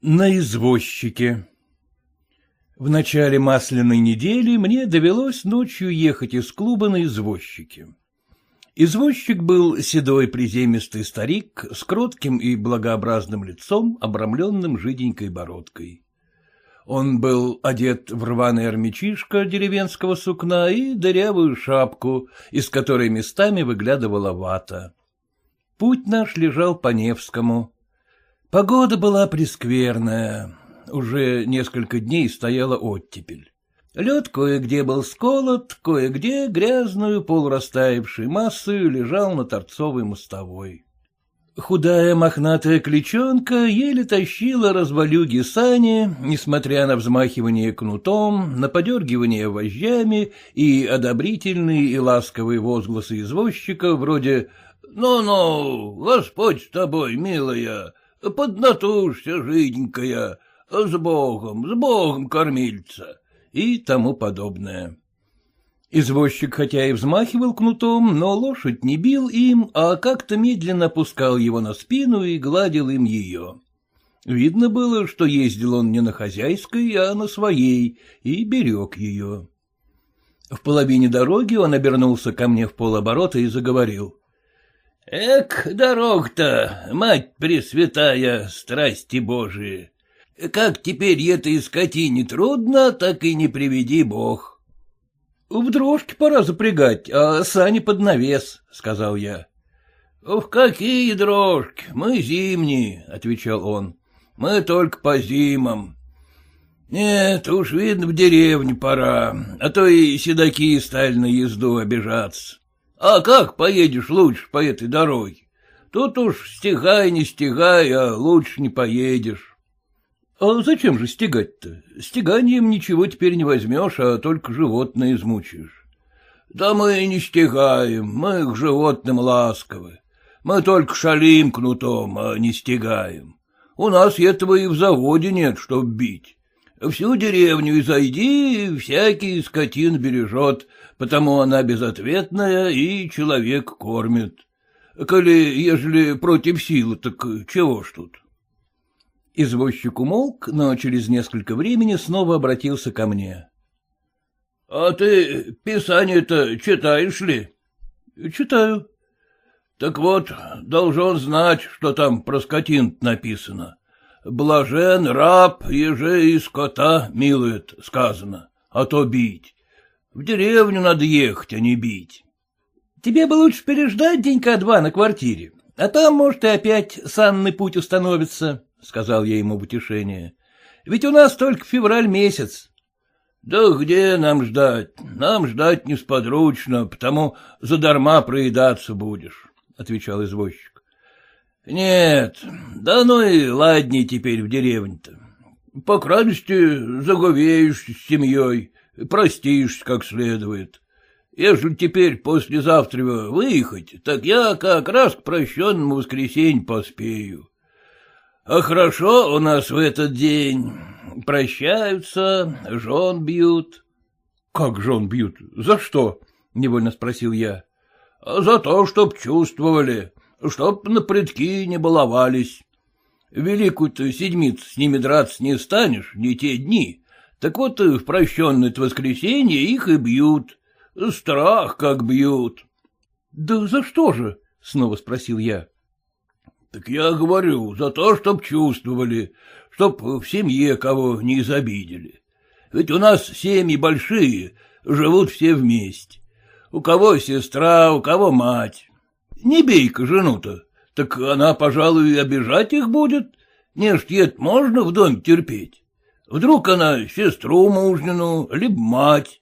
На извозчике В начале масляной недели мне довелось ночью ехать из клуба на извозчике. Извозчик был седой приземистый старик с кротким и благообразным лицом, обрамленным жиденькой бородкой. Он был одет в рваный армячишко деревенского сукна и дырявую шапку, из которой местами выглядывала вата. Путь наш лежал по Невскому. Погода была прескверная. Уже несколько дней стояла оттепель. Лед кое-где был сколот, кое-где грязную полурастаявшей массою лежал на торцовой мостовой. Худая мохнатая кличонка еле тащила развалюги сани, несмотря на взмахивание кнутом, на подергивание вожжами и одобрительные и ласковые возгласы извозчика вроде «Ну-ну, Господь с тобой, милая, поднатужься, жиденькая, с Богом, с Богом, кормильца» и тому подобное. Извозчик хотя и взмахивал кнутом, но лошадь не бил им, а как-то медленно опускал его на спину и гладил им ее. Видно было, что ездил он не на хозяйской, а на своей, и берег ее. В половине дороги он обернулся ко мне в полоборота и заговорил. — Эк, дорог-то, мать пресвятая, страсти божии! Как теперь этой скотине трудно, так и не приведи бог. — В дрожки пора запрягать, а сани под навес, — сказал я. — В какие дрожки? Мы зимние, — отвечал он. — Мы только по зимам. Нет, уж видно, в деревне пора, а то и седаки стали на езду обижаться. А как поедешь лучше по этой дороге? Тут уж стегай, не стегай, а лучше не поедешь. — А зачем же стегать-то? Стеганием ничего теперь не возьмешь, а только животное измучаешь. — Да мы не стегаем, мы к животным ласковы. Мы только шалим кнутом, а не стегаем. У нас этого и в заводе нет, чтоб бить. Всю деревню изойди, всякий скотин бережет, потому она безответная и человек кормит. Коли, ежели против силы, так чего ж тут? — Извозчик умолк, но через несколько времени снова обратился ко мне. — А ты писание-то читаешь ли? — Читаю. — Так вот, должен знать, что там про скотин написано. Блажен раб, еже и скота милует, сказано, а то бить. В деревню надо ехать, а не бить. — Тебе бы лучше переждать денька два на квартире, а там, может, и опять санный путь установится. — сказал я ему в утешение. — Ведь у нас только февраль месяц. — Да где нам ждать? Нам ждать несподручно, потому задарма проедаться будешь, — отвечал извозчик. — Нет, да ну и ладней теперь в деревне-то. По крайности, заговеешь с семьей, простишь как следует. Ежели теперь послезавтра выехать, так я как раз к прощенному воскресенью поспею. А хорошо у нас в этот день. Прощаются, жен бьют. — Как жен бьют? За что? — невольно спросил я. — За то, чтоб чувствовали, чтоб на предки не баловались. Великую-то седмицу с ними драться не станешь, не те дни. Так вот в прощенное воскресенье их и бьют. Страх как бьют. — Да за что же? — снова спросил я. — Так я говорю, за то, чтоб чувствовали, чтоб в семье кого не изобидели. Ведь у нас семьи большие, живут все вместе. У кого сестра, у кого мать. Не бей-ка жену-то, так она, пожалуй, обижать их будет. Не ж можно в доме терпеть. Вдруг она сестру мужнину, либо мать.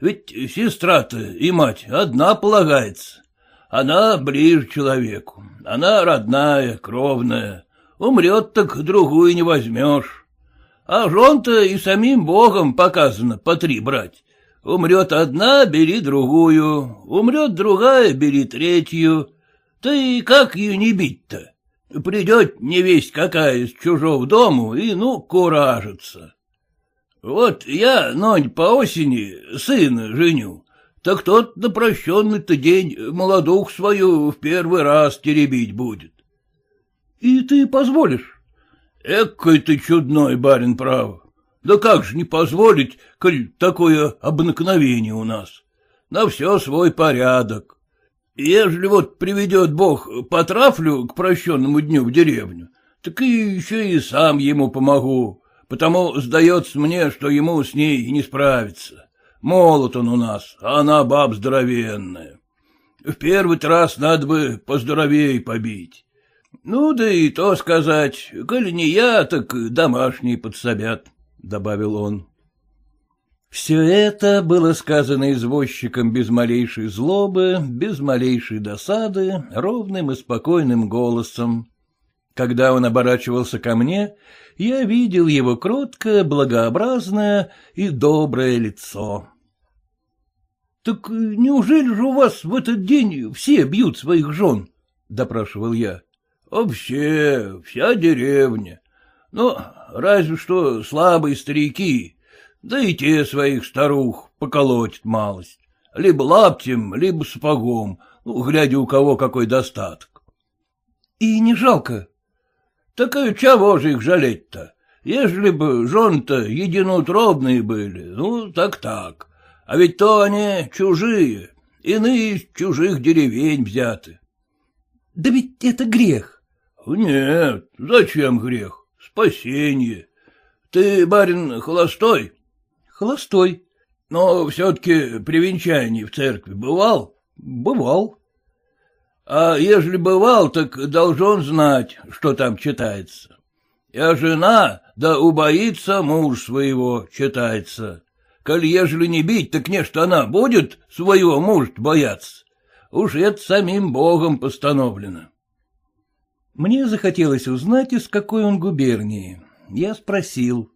Ведь сестра-то и мать одна полагается. Она ближе человеку, она родная, кровная. Умрет, так другую не возьмешь. А жен-то и самим богом показано по три брать. Умрет одна, бери другую, умрет другая, бери третью. Ты как ее не бить-то? Придет невесть какая из чужого дому и, ну, куражится. Вот я, нонь, по осени сына женю, так тот на прощенный-то день молодух свою в первый раз теребить будет. — И ты позволишь? — Экой ты чудной, барин, прав. Да как же не позволить, коль такое обыкновение у нас? На все свой порядок. Ежели вот приведет Бог потрафлю к прощенному дню в деревню, так и еще и сам ему помогу, потому сдается мне, что ему с ней не справиться. Молод он у нас, а она баб здоровенная. В первый раз надо бы поздоровей побить. Ну, да и то сказать, коли не я, так домашние подсобят, — добавил он. Все это было сказано извозчиком без малейшей злобы, без малейшей досады, ровным и спокойным голосом. Когда он оборачивался ко мне, я видел его кроткое, благообразное и доброе лицо. — Так неужели же у вас в этот день все бьют своих жен? — допрашивал я. — Вообще, вся деревня. Ну, разве что слабые старики, да и те своих старух поколотят малость. Либо лаптем, либо сапогом, ну, глядя, у кого какой достаток. — И не жалко? Так и чего же их жалеть-то? Ежели бы жен-то единоутробные были, ну, так-так. А ведь то они чужие, иные из чужих деревень взяты. — Да ведь это грех. — Нет, зачем грех? Спасение. Ты, барин, холостой? — Холостой. — Но все-таки при венчании в церкви бывал? — Бывал. А ежели бывал, так должен знать, что там читается. Я жена, да убоится муж своего, читается. Коль ежели не бить, так не что она будет своего мужа бояться. Уж это самим Богом постановлено. Мне захотелось узнать, из какой он губернии. Я спросил. —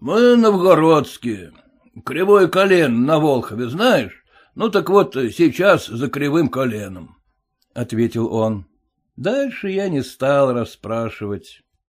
Мы новгородские. Кривое колен на Волхове знаешь? Ну так вот сейчас за кривым коленом. — ответил он. Дальше я не стал расспрашивать.